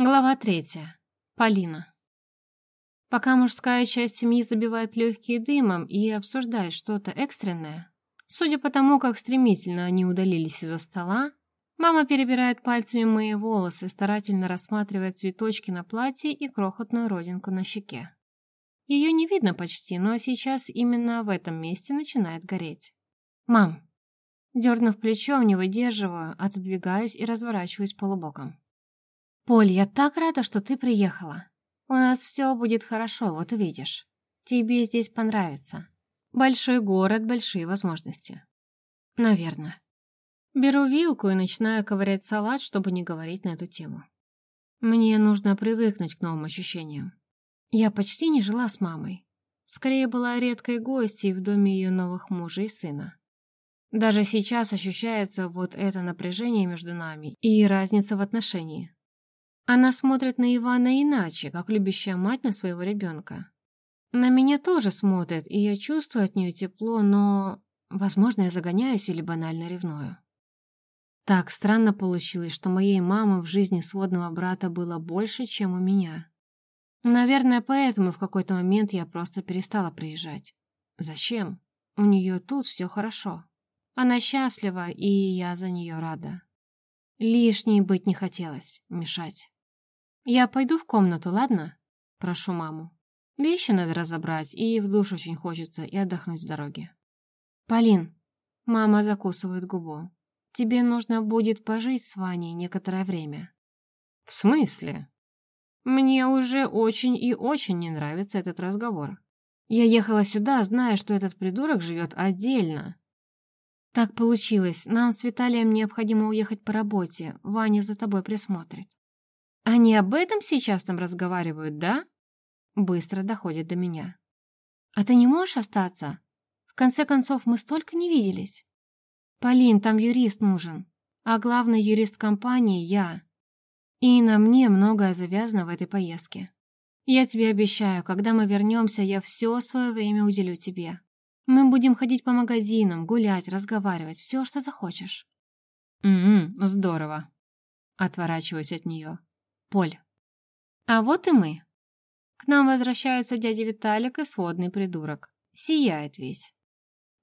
Глава третья. Полина. Пока мужская часть семьи забивает легкие дымом и обсуждает что-то экстренное, судя по тому, как стремительно они удалились из-за стола, мама перебирает пальцами мои волосы, старательно рассматривая цветочки на платье и крохотную родинку на щеке. Ее не видно почти, но сейчас именно в этом месте начинает гореть. «Мам!» Дернув плечом, не выдерживаю, отодвигаюсь и разворачиваюсь полубоком. «Поль, я так рада, что ты приехала. У нас все будет хорошо, вот увидишь. Тебе здесь понравится. Большой город, большие возможности». «Наверное». Беру вилку и начинаю ковырять салат, чтобы не говорить на эту тему. Мне нужно привыкнуть к новым ощущениям. Я почти не жила с мамой. Скорее была редкой гостьей в доме ее новых мужа и сына. Даже сейчас ощущается вот это напряжение между нами и разница в отношении. Она смотрит на Ивана иначе, как любящая мать на своего ребенка. На меня тоже смотрит, и я чувствую от нее тепло, но, возможно, я загоняюсь или банально ревную. Так странно получилось, что моей мамы в жизни сводного брата было больше, чем у меня. Наверное, поэтому в какой-то момент я просто перестала приезжать. Зачем? У нее тут все хорошо. Она счастлива, и я за нее рада. Лишней быть не хотелось, мешать. «Я пойду в комнату, ладно?» Прошу маму. Вещи надо разобрать, и в душ очень хочется, и отдохнуть с дороги. «Полин!» Мама закусывает губу. «Тебе нужно будет пожить с Ваней некоторое время». «В смысле?» «Мне уже очень и очень не нравится этот разговор. Я ехала сюда, зная, что этот придурок живет отдельно. Так получилось. Нам с Виталием необходимо уехать по работе. Ваня за тобой присмотрит. Они об этом сейчас там разговаривают, да? Быстро доходит до меня. А ты не можешь остаться? В конце концов, мы столько не виделись. Полин, там юрист нужен. А главный юрист компании я. И на мне многое завязано в этой поездке. Я тебе обещаю, когда мы вернемся, я все свое время уделю тебе. Мы будем ходить по магазинам, гулять, разговаривать, все, что захочешь. Угу, здорово. Отворачиваюсь от нее. Поль. А вот и мы. К нам возвращаются дядя Виталик и сводный придурок. Сияет весь.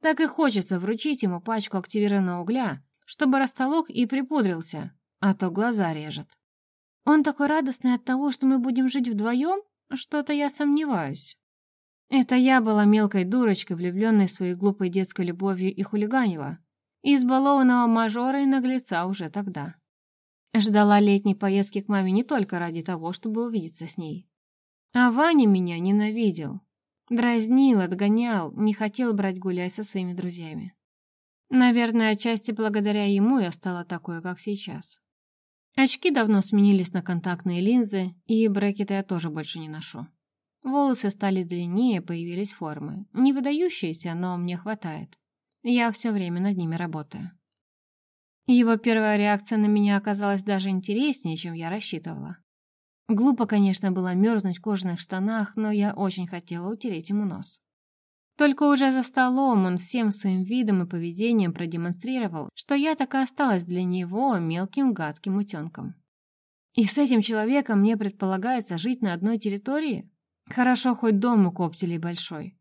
Так и хочется вручить ему пачку активированного угля, чтобы растолок и припудрился, а то глаза режет. Он такой радостный от того, что мы будем жить вдвоем, что-то я сомневаюсь. Это я была мелкой дурочкой, влюбленной своей глупой детской любовью и хулиганила. Избалованного мажора и наглеца уже тогда. Ждала летней поездки к маме не только ради того, чтобы увидеться с ней. А Ваня меня ненавидел. Дразнил, отгонял, не хотел брать гулять со своими друзьями. Наверное, отчасти благодаря ему я стала такой, как сейчас. Очки давно сменились на контактные линзы, и брекеты я тоже больше не ношу. Волосы стали длиннее, появились формы. Не выдающиеся, но мне хватает. Я все время над ними работаю. Его первая реакция на меня оказалась даже интереснее, чем я рассчитывала. Глупо, конечно, было мерзнуть в кожаных штанах, но я очень хотела утереть ему нос. Только уже за столом он всем своим видом и поведением продемонстрировал, что я так и осталась для него мелким гадким утенком. И с этим человеком мне предполагается жить на одной территории? Хорошо, хоть дом у Коптелей большой.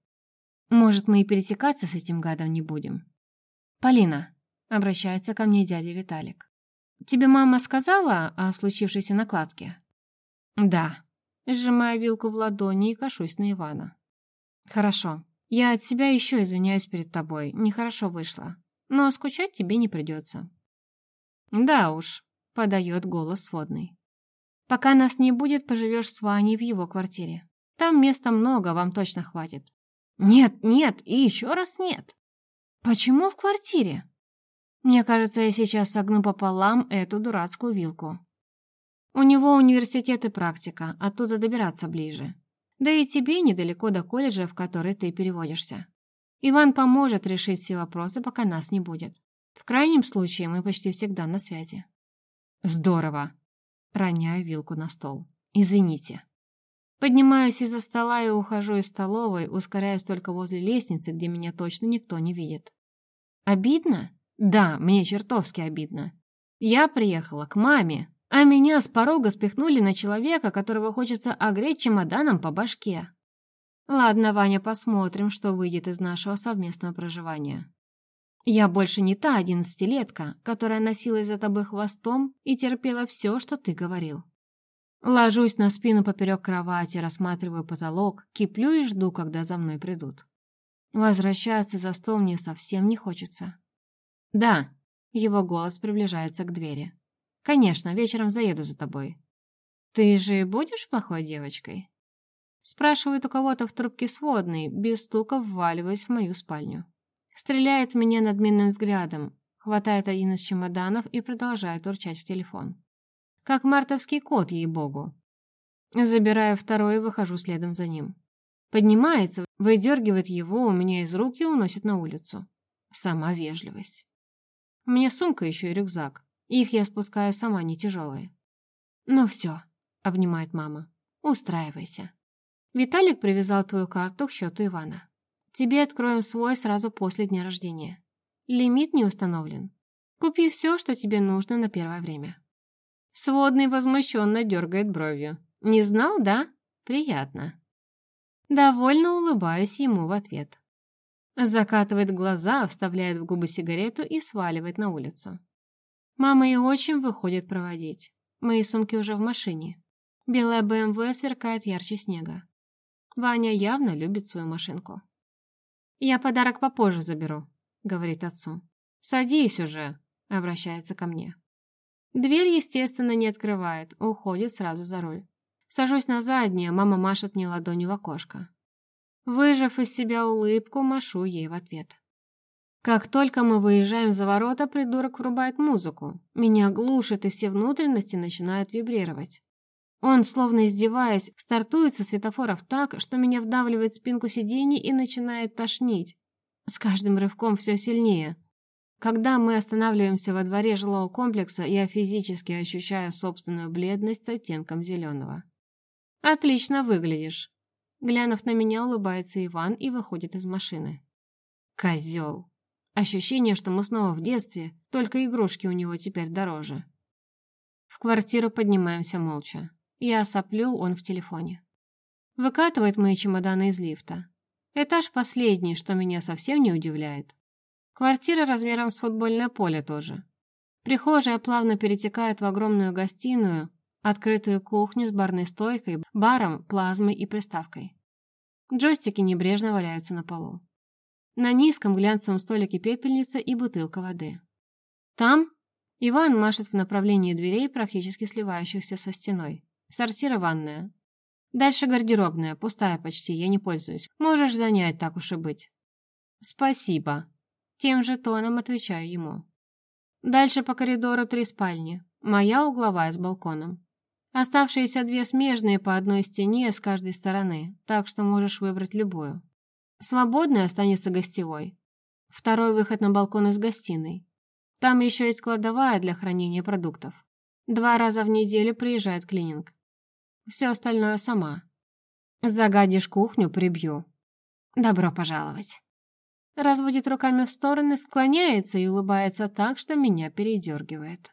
Может, мы и пересекаться с этим гадом не будем? Полина, Обращается ко мне дядя Виталик. «Тебе мама сказала о случившейся накладке?» «Да», сжимая вилку в ладони и кашусь на Ивана. «Хорошо. Я от себя еще извиняюсь перед тобой. Нехорошо вышло. Но скучать тебе не придется». «Да уж», — подает голос сводный. «Пока нас не будет, поживешь с Ваней в его квартире. Там места много, вам точно хватит». «Нет, нет и еще раз нет». «Почему в квартире?» Мне кажется, я сейчас согну пополам эту дурацкую вилку. У него университет и практика, оттуда добираться ближе. Да и тебе недалеко до колледжа, в который ты переводишься. Иван поможет решить все вопросы, пока нас не будет. В крайнем случае мы почти всегда на связи. Здорово. Роняю вилку на стол. Извините. Поднимаюсь из-за стола и ухожу из столовой, ускоряясь только возле лестницы, где меня точно никто не видит. Обидно? Да, мне чертовски обидно. Я приехала к маме, А меня с порога спихнули на человека, которого хочется огреть чемоданом по башке. Ладно, Ваня, посмотрим, что выйдет из нашего совместного проживания. Я больше не та одиннадцатилетка, которая носилась за тобой хвостом и терпела все, что ты говорил. Ложусь на спину поперек кровати, рассматриваю потолок, киплю и жду, когда за мной придут. Возвращаться за стол мне совсем не хочется. «Да», — его голос приближается к двери. «Конечно, вечером заеду за тобой». «Ты же будешь плохой девочкой?» Спрашивает у кого-то в трубке сводной, без стука вваливаясь в мою спальню. Стреляет в меня надменным взглядом, хватает один из чемоданов и продолжает урчать в телефон. Как мартовский кот, ей-богу. Забираю второй и выхожу следом за ним. Поднимается, выдергивает его у меня из рук и уносит на улицу. Сама вежливость. У меня сумка еще и рюкзак. Их я спускаю сама, не тяжелые. «Ну все», — обнимает мама, — «устраивайся. Виталик привязал твою карту к счету Ивана. Тебе откроем свой сразу после дня рождения. Лимит не установлен. Купи все, что тебе нужно на первое время». Сводный возмущенно дергает бровью. «Не знал, да? Приятно». Довольно улыбаюсь ему в ответ. Закатывает глаза, вставляет в губы сигарету и сваливает на улицу. Мама и отчим выходят проводить. Мои сумки уже в машине. Белая БМВ сверкает ярче снега. Ваня явно любит свою машинку. «Я подарок попозже заберу», — говорит отцу. «Садись уже», — обращается ко мне. Дверь, естественно, не открывает, уходит сразу за руль. Сажусь на заднее, мама машет мне ладонью в окошко. Выжав из себя улыбку, машу ей в ответ. Как только мы выезжаем за ворота, придурок врубает музыку. Меня глушит, и все внутренности начинают вибрировать. Он, словно издеваясь, стартует со светофоров так, что меня вдавливает в спинку сидений и начинает тошнить. С каждым рывком все сильнее. Когда мы останавливаемся во дворе жилого комплекса, я физически ощущаю собственную бледность с оттенком зеленого. «Отлично выглядишь!» Глянув на меня, улыбается Иван и выходит из машины. «Козел!» Ощущение, что мы снова в детстве, только игрушки у него теперь дороже. В квартиру поднимаемся молча. Я соплю, он в телефоне. Выкатывает мои чемоданы из лифта. Этаж последний, что меня совсем не удивляет. Квартира размером с футбольное поле тоже. Прихожая плавно перетекает в огромную гостиную, открытую кухню с барной стойкой, баром, плазмой и приставкой. Джойстики небрежно валяются на полу. На низком глянцевом столике пепельница и бутылка воды. Там Иван машет в направлении дверей, практически сливающихся со стеной. Сортира ванная. Дальше гардеробная, пустая почти, я не пользуюсь. Можешь занять, так уж и быть. Спасибо. Тем же тоном отвечаю ему. Дальше по коридору три спальни. Моя угловая с балконом. Оставшиеся две смежные по одной стене с каждой стороны, так что можешь выбрать любую. Свободная останется гостевой. Второй выход на балкон из гостиной. Там еще есть кладовая для хранения продуктов. Два раза в неделю приезжает клининг. Все остальное сама. Загадишь кухню, прибью. Добро пожаловать. Разводит руками в стороны, склоняется и улыбается так, что меня передергивает.